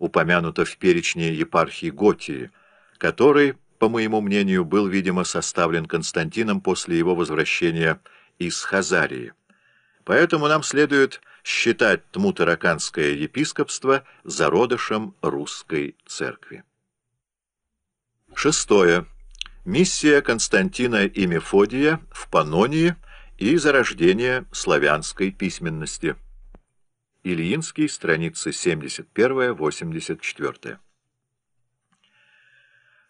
упомянуто в перечне епархии Готии, который, по моему мнению, был, видимо, составлен Константином после его возвращения из Хазарии. Поэтому нам следует считать Тмутараканское епископство зародышем русской церкви. Шестое. Миссия Константина и Мефодия в Панонии и зарождение славянской письменности. Ильинский, страницы 71-84.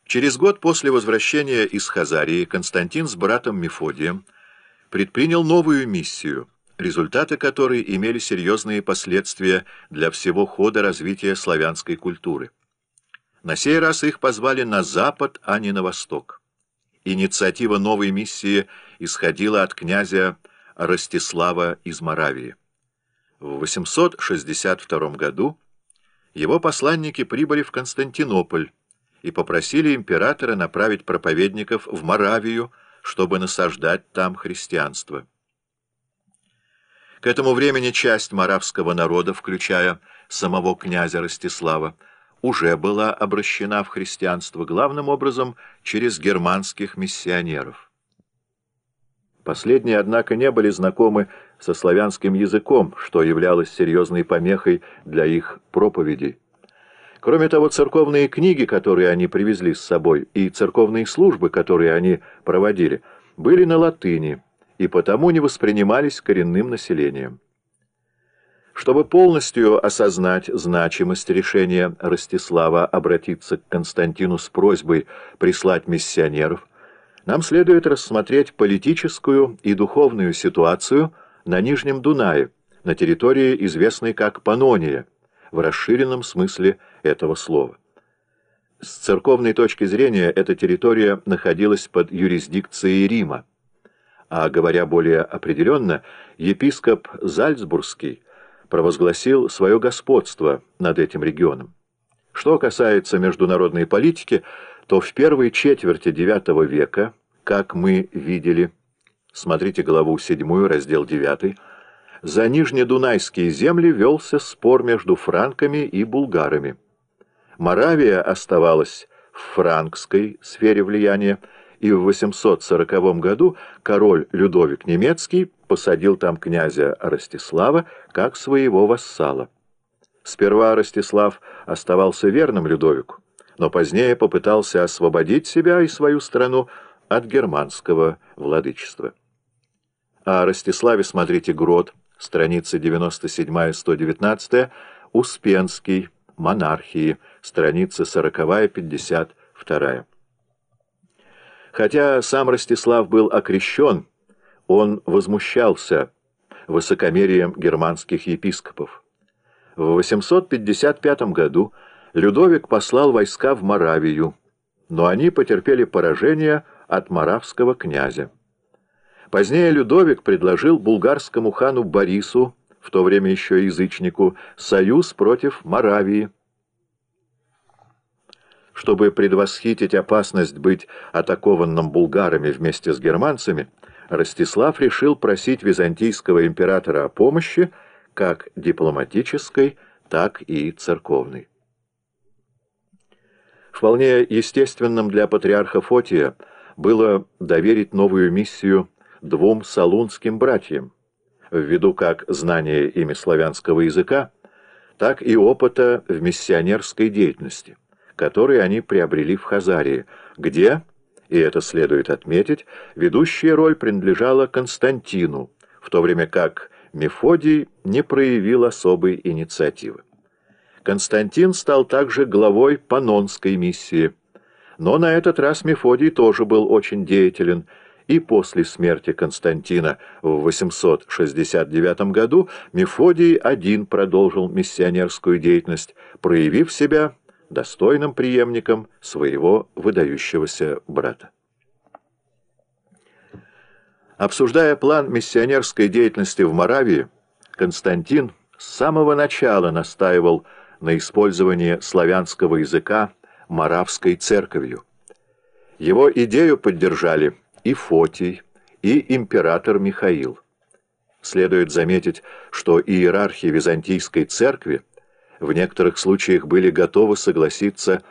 Через год после возвращения из Хазарии Константин с братом Мефодием предпринял новую миссию, результаты которой имели серьезные последствия для всего хода развития славянской культуры. На сей раз их позвали на запад, а не на восток. Инициатива новой миссии исходила от князя Ростислава из Моравии. В 862 году его посланники прибыли в Константинополь и попросили императора направить проповедников в Моравию, чтобы насаждать там христианство. К этому времени часть моравского народа, включая самого князя Ростислава, уже была обращена в христианство главным образом через германских миссионеров. Последние, однако, не были знакомы со славянским языком, что являлось серьезной помехой для их проповедей. Кроме того, церковные книги, которые они привезли с собой, и церковные службы, которые они проводили, были на латыни и потому не воспринимались коренным населением. Чтобы полностью осознать значимость решения Ростислава обратиться к Константину с просьбой прислать миссионеров, нам следует рассмотреть политическую и духовную ситуацию на Нижнем Дунае, на территории, известной как Панония, в расширенном смысле этого слова. С церковной точки зрения эта территория находилась под юрисдикцией Рима, а, говоря более определенно, епископ Зальцбургский провозгласил свое господство над этим регионом. Что касается международной политики, то в первой четверти IX века, как мы видели, смотрите главу 7, раздел 9, за нижнедунайские земли велся спор между франками и булгарами. Моравия оставалась в франкской сфере влияния, и в 840 году король Людовик Немецкий посадил там князя Ростислава как своего вассала. Сперва Ростислав оставался верным Людовику, но позднее попытался освободить себя и свою страну от германского владычества. О Ростиславе смотрите Грот, страницы 97-119, Успенский, Монархии, страницы 40-52. Хотя сам Ростислав был окрещен, он возмущался высокомерием германских епископов. В 855 году Людовик послал войска в Моравию, но они потерпели поражение от моравского князя. Позднее Людовик предложил булгарскому хану Борису, в то время еще язычнику, союз против Моравии. Чтобы предвосхитить опасность быть атакованным булгарами вместе с германцами, Ростислав решил просить византийского императора о помощи, как дипломатической, так и церковной. Вполне естественным для патриарха Фотия было доверить новую миссию двум салунским братьям, ввиду как знания ими славянского языка, так и опыта в миссионерской деятельности, который они приобрели в Хазарии, где, и это следует отметить, ведущая роль принадлежала Константину, в то время как Мефодий не проявил особой инициативы. Константин стал также главой Панонской миссии, но на этот раз Мефодий тоже был очень деятелен – и после смерти Константина в 869 году Мефодий один продолжил миссионерскую деятельность, проявив себя достойным преемником своего выдающегося брата. Обсуждая план миссионерской деятельности в Моравии, Константин с самого начала настаивал на использовании славянского языка моравской церковью. Его идею поддержали и Фотий, и император Михаил. Следует заметить, что иерархи Византийской церкви в некоторых случаях были готовы согласиться